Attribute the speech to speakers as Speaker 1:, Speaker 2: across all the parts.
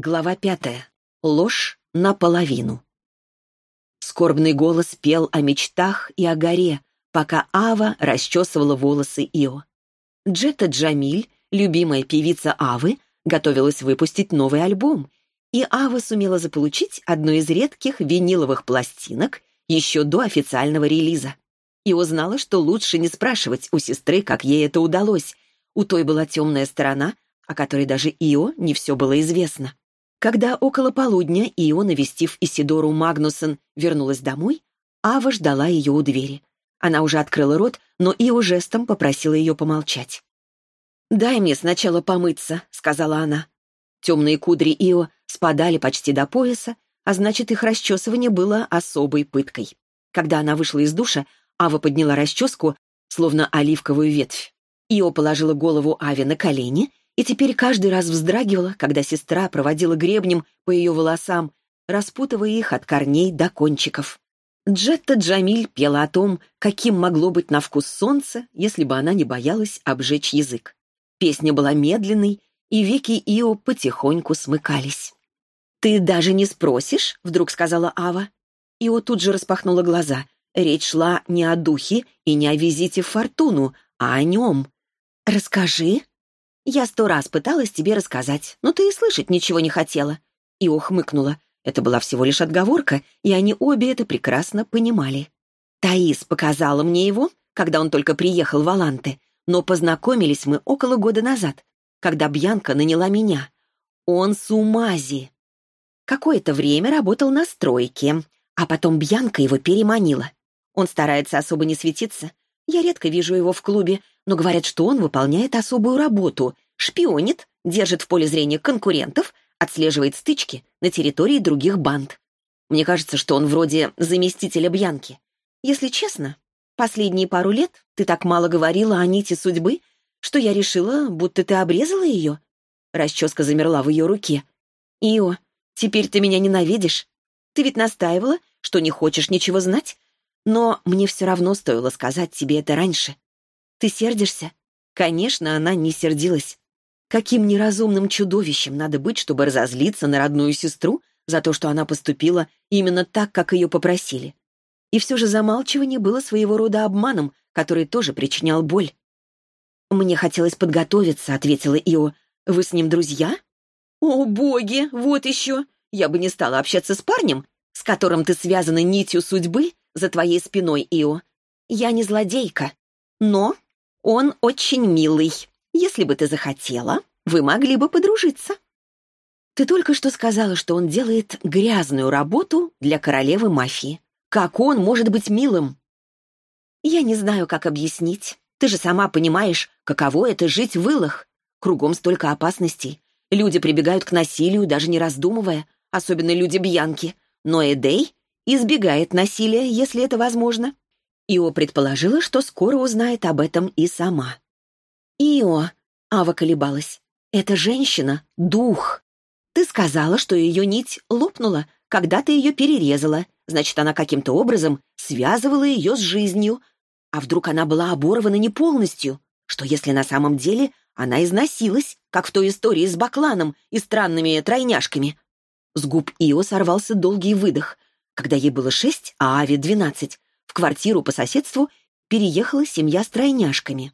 Speaker 1: Глава пятая. Ложь наполовину. Скорбный голос пел о мечтах и о горе, пока Ава расчесывала волосы Ио. Джета Джамиль, любимая певица Авы, готовилась выпустить новый альбом, и Ава сумела заполучить одну из редких виниловых пластинок еще до официального релиза. И узнала, что лучше не спрашивать у сестры, как ей это удалось. У той была темная сторона, о которой даже Ио не все было известно. Когда около полудня Ио, навестив Исидору Магнусон, вернулась домой, Ава ждала ее у двери. Она уже открыла рот, но Ио жестом попросила ее помолчать. «Дай мне сначала помыться», — сказала она. Темные кудри Ио спадали почти до пояса, а значит, их расчесывание было особой пыткой. Когда она вышла из душа, Ава подняла расческу, словно оливковую ветвь. Ио положила голову Аве на колени и теперь каждый раз вздрагивала, когда сестра проводила гребнем по ее волосам, распутывая их от корней до кончиков. Джетта Джамиль пела о том, каким могло быть на вкус солнце, если бы она не боялась обжечь язык. Песня была медленной, и веки Ио потихоньку смыкались. «Ты даже не спросишь?» — вдруг сказала Ава. Ио тут же распахнула глаза. Речь шла не о духе и не о визите в Фортуну, а о нем. «Расскажи», «Я сто раз пыталась тебе рассказать, но ты и слышать ничего не хотела». И ухмыкнула. Это была всего лишь отговорка, и они обе это прекрасно понимали. Таис показала мне его, когда он только приехал в Аланте, но познакомились мы около года назад, когда Бьянка наняла меня. Он с Умази. Какое-то время работал на стройке, а потом Бьянка его переманила. Он старается особо не светиться. Я редко вижу его в клубе, но говорят, что он выполняет особую работу, шпионит, держит в поле зрения конкурентов, отслеживает стычки на территории других банд. Мне кажется, что он вроде заместителя Бьянки. Если честно, последние пару лет ты так мало говорила о нити судьбы, что я решила, будто ты обрезала ее. Расческа замерла в ее руке. Ио, теперь ты меня ненавидишь. Ты ведь настаивала, что не хочешь ничего знать, но мне все равно стоило сказать тебе это раньше. Ты сердишься?» Конечно, она не сердилась. Каким неразумным чудовищем надо быть, чтобы разозлиться на родную сестру за то, что она поступила именно так, как ее попросили. И все же замалчивание было своего рода обманом, который тоже причинял боль. «Мне хотелось подготовиться», — ответила Ио. «Вы с ним друзья?» «О, боги, вот еще! Я бы не стала общаться с парнем, с которым ты связана нитью судьбы за твоей спиной, Ио. Я не злодейка, но он очень милый. Если бы ты захотела, вы могли бы подружиться. Ты только что сказала, что он делает грязную работу для королевы мафии. Как он может быть милым? Я не знаю, как объяснить. Ты же сама понимаешь, каково это жить в илах. Кругом столько опасностей. Люди прибегают к насилию, даже не раздумывая, особенно люди Бьянки. Но Эдей избегает насилия, если это возможно. Ио предположила, что скоро узнает об этом и сама. «Ио», — Ава колебалась, — «эта женщина — дух. Ты сказала, что ее нить лопнула, когда ты ее перерезала. Значит, она каким-то образом связывала ее с жизнью. А вдруг она была оборвана не полностью? Что если на самом деле она износилась, как в той истории с бакланом и странными тройняшками?» С губ Ио сорвался долгий выдох. Когда ей было шесть, а Аве двенадцать, в квартиру по соседству переехала семья с тройняшками.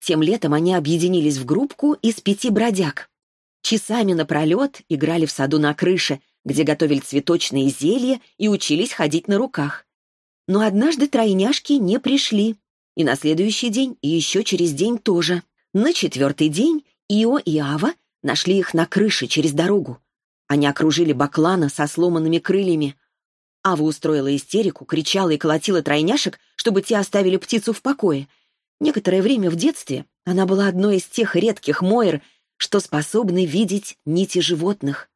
Speaker 1: Тем летом они объединились в группку из пяти бродяг. Часами напролет играли в саду на крыше, где готовили цветочные зелья и учились ходить на руках. Но однажды тройняшки не пришли. И на следующий день, и еще через день тоже. На четвертый день Ио и Ава нашли их на крыше через дорогу. Они окружили Баклана со сломанными крыльями. Ава устроила истерику, кричала и колотила тройняшек, чтобы те оставили птицу в покое. Некоторое время в детстве она была одной из тех редких Мойр, что способны видеть нити животных.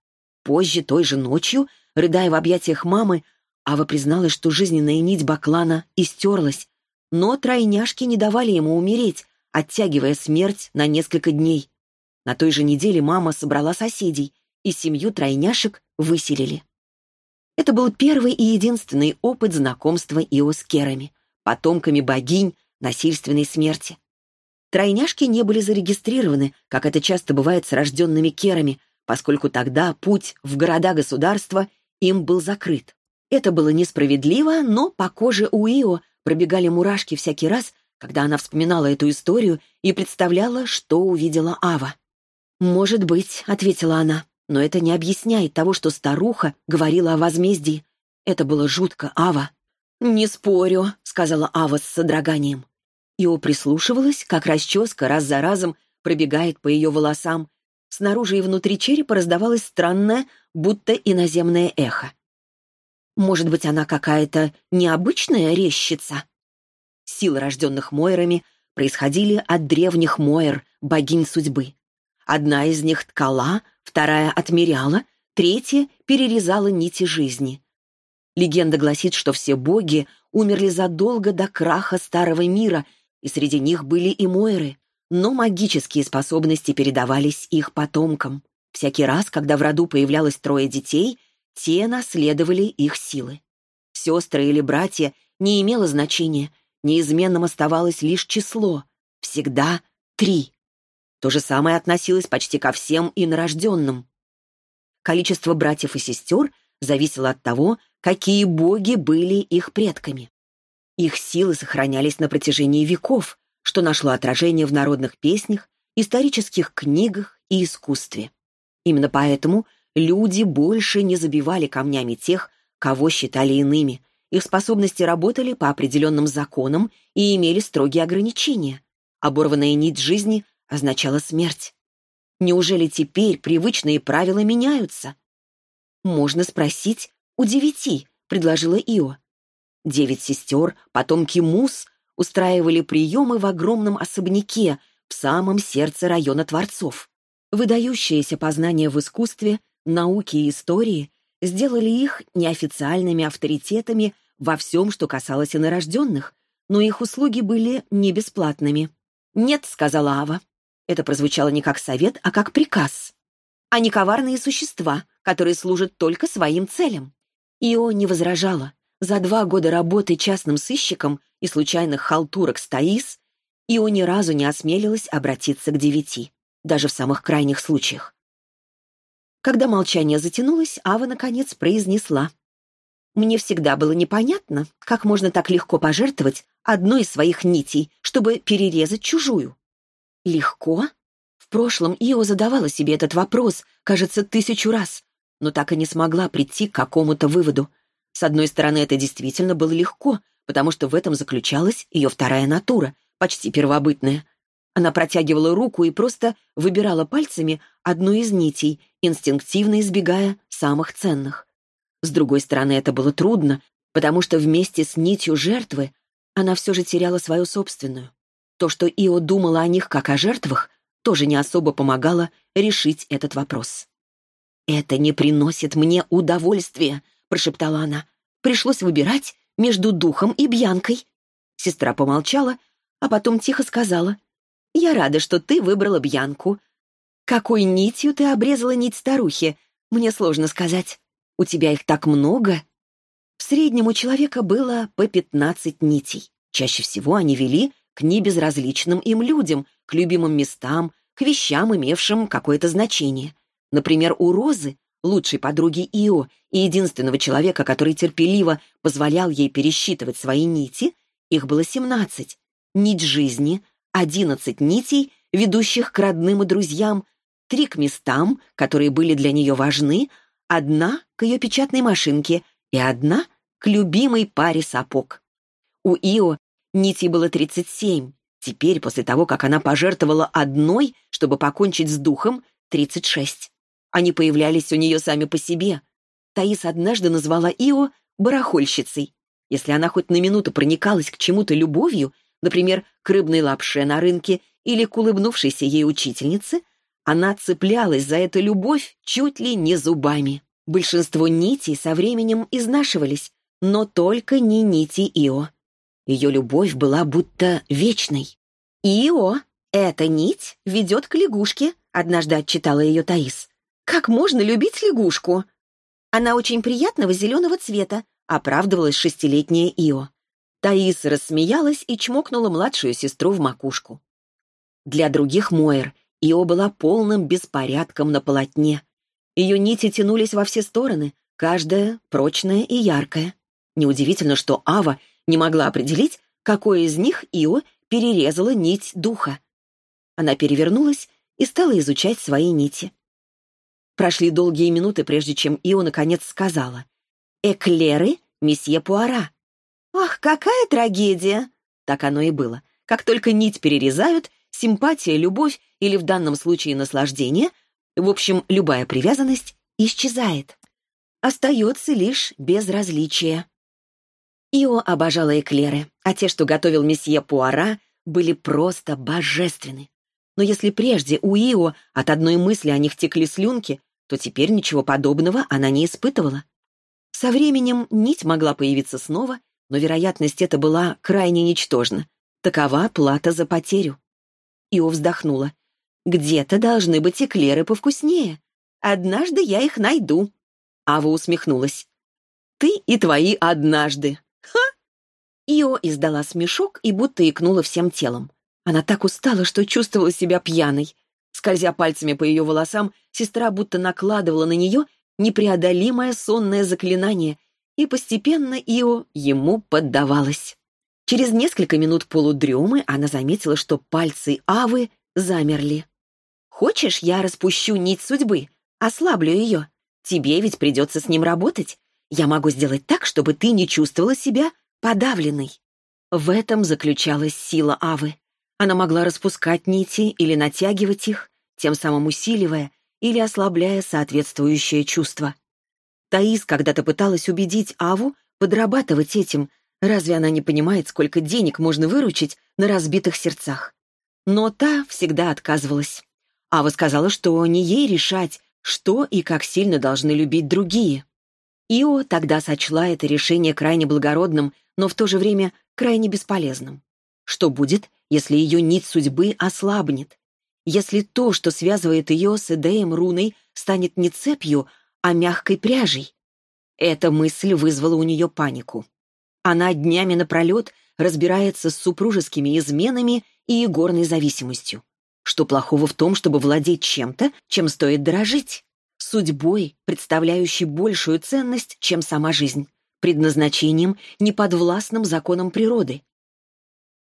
Speaker 1: Позже, той же ночью, рыдая в объятиях мамы, Ава призналась, что жизненная нить Баклана истерлась, но тройняшки не давали ему умереть, оттягивая смерть на несколько дней. На той же неделе мама собрала соседей, и семью тройняшек выселили. Это был первый и единственный опыт знакомства Ио с керами, потомками богинь насильственной смерти. Тройняшки не были зарегистрированы, как это часто бывает с рожденными керами, поскольку тогда путь в города-государства им был закрыт. Это было несправедливо, но по коже у Ио пробегали мурашки всякий раз, когда она вспоминала эту историю и представляла, что увидела Ава. «Может быть», — ответила она, — «но это не объясняет того, что старуха говорила о возмездии. Это было жутко, Ава». «Не спорю», — сказала Ава с содроганием. Ио прислушивалась, как расческа раз за разом пробегает по ее волосам. Снаружи и внутри черепа раздавалось странное, будто иноземное эхо. Может быть, она какая-то необычная резчица? Силы, рожденных Мойрами, происходили от древних Мойр, богинь судьбы. Одна из них ткала, вторая отмеряла, третья перерезала нити жизни. Легенда гласит, что все боги умерли задолго до краха старого мира, и среди них были и Мойры, но магические способности передавались их потомкам. Всякий раз, когда в роду появлялось трое детей, те наследовали их силы. Сестры или братья не имело значения, неизменным оставалось лишь число, всегда три. То же самое относилось почти ко всем инорожденным. Количество братьев и сестер зависело от того, какие боги были их предками. Их силы сохранялись на протяжении веков, что нашло отражение в народных песнях, исторических книгах и искусстве. Именно поэтому Люди больше не забивали камнями тех, кого считали иными. Их способности работали по определенным законам и имели строгие ограничения. Оборванная нить жизни означала смерть. Неужели теперь привычные правила меняются? «Можно спросить у девяти», — предложила Ио. Девять сестер, потомки Мус, устраивали приемы в огромном особняке в самом сердце района Творцов. Выдающееся познание в искусстве науки и истории сделали их неофициальными авторитетами во всем, что касалось инорожденных, но их услуги были не бесплатными. «Нет», — сказала Ава. Это прозвучало не как совет, а как приказ. Они коварные существа, которые служат только своим целям. Ио не возражала. За два года работы частным сыщиком и случайных халтурок с Таис Ио ни разу не осмелилась обратиться к девяти, даже в самых крайних случаях. Когда молчание затянулось, Ава, наконец, произнесла. «Мне всегда было непонятно, как можно так легко пожертвовать одной из своих нитей, чтобы перерезать чужую». «Легко?» В прошлом Ио задавала себе этот вопрос, кажется, тысячу раз, но так и не смогла прийти к какому-то выводу. С одной стороны, это действительно было легко, потому что в этом заключалась ее вторая натура, почти первобытная — она протягивала руку и просто выбирала пальцами одну из нитей, инстинктивно избегая самых ценных. С другой стороны, это было трудно, потому что вместе с нитью жертвы она все же теряла свою собственную. То, что Ио думала о них как о жертвах, тоже не особо помогало решить этот вопрос. «Это не приносит мне удовольствия», — прошептала она. «Пришлось выбирать между духом и Бьянкой». Сестра помолчала, а потом тихо сказала. Я рада, что ты выбрала Бьянку. Какой нитью ты обрезала нить старухи? Мне сложно сказать. У тебя их так много. В среднем у человека было по пятнадцать нитей. Чаще всего они вели к небезразличным им людям, к любимым местам, к вещам, имевшим какое-то значение. Например, у Розы, лучшей подруги Ио и единственного человека, который терпеливо позволял ей пересчитывать свои нити, их было семнадцать. Нить жизни, одиннадцать нитей, ведущих к родным и друзьям, три к местам, которые были для нее важны, одна к ее печатной машинке и одна к любимой паре сапог. У Ио нитей было тридцать семь. Теперь, после того, как она пожертвовала одной, чтобы покончить с духом, тридцать шесть. Они появлялись у нее сами по себе. Таис однажды назвала Ио барахольщицей. Если она хоть на минуту проникалась к чему-то любовью, например, к рыбной лапше на рынке или к улыбнувшейся ей учительнице, она цеплялась за эту любовь чуть ли не зубами. Большинство нитей со временем изнашивались, но только не нити Ио. Ее любовь была будто вечной. «Ио, эта нить ведет к лягушке», — однажды отчитала ее Таис. «Как можно любить лягушку?» «Она очень приятного зеленого цвета», — оправдывалась шестилетняя Ио. Таис рассмеялась и чмокнула младшую сестру в макушку. Для других Моэр Ио была полным беспорядком на полотне. Ее нити тянулись во все стороны, каждая прочная и яркая. Неудивительно, что Ава не могла определить, какой из них Ио перерезала нить духа. Она перевернулась и стала изучать свои нити. Прошли долгие минуты, прежде чем Ио наконец сказала. «Эклеры, месье Пуара». «Ах, какая трагедия!» Так оно и было. Как только нить перерезают, симпатия, любовь или в данном случае наслаждение, в общем, любая привязанность, исчезает. Остается лишь безразличие. Ио обожала эклеры, а те, что готовил месье Пуара, были просто божественны. Но если прежде у Ио от одной мысли о них текли слюнки, то теперь ничего подобного она не испытывала. Со временем нить могла появиться снова, но вероятность эта была крайне ничтожна. Такова плата за потерю. Ио вздохнула. «Где-то должны быть эклеры повкуснее. Однажды я их найду». Ава усмехнулась. «Ты и твои однажды». «Ха!» Ио издала смешок и будто икнула всем телом. Она так устала, что чувствовала себя пьяной. Скользя пальцами по ее волосам, сестра будто накладывала на нее непреодолимое сонное заклинание, и постепенно Ио ему поддавалась. Через несколько минут полудремы она заметила, что пальцы Авы замерли. «Хочешь, я распущу нить судьбы, ослаблю ее? Тебе ведь придется с ним работать. Я могу сделать так, чтобы ты не чувствовала себя подавленной». В этом заключалась сила Авы. Она могла распускать нити или натягивать их, тем самым усиливая или ослабляя соответствующее чувство. Таис когда-то пыталась убедить Аву подрабатывать этим, разве она не понимает, сколько денег можно выручить на разбитых сердцах? Но та всегда отказывалась. Ава сказала, что не ей решать, что и как сильно должны любить другие. Ио тогда сочла это решение крайне благородным, но в то же время крайне бесполезным. Что будет, если ее нить судьбы ослабнет? Если то, что связывает ее с Эдеем руной, станет не цепью, а мягкой пряжей? Эта мысль вызвала у нее панику. Она днями напролет разбирается с супружескими изменами и игорной зависимостью. Что плохого в том, чтобы владеть чем-то, чем стоит дорожить? Судьбой, представляющей большую ценность, чем сама жизнь, предназначением, неподвластным законам природы.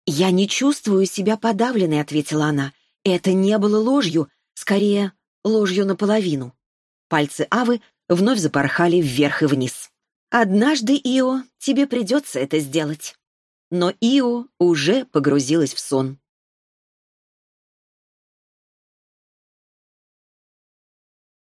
Speaker 1: «Я не чувствую себя подавленной», — ответила она. «Это не было ложью, скорее, ложью наполовину». Пальцы Авы вновь запорхали вверх и вниз. «Однажды, Ио, тебе придется это сделать». Но Ио уже погрузилась в сон.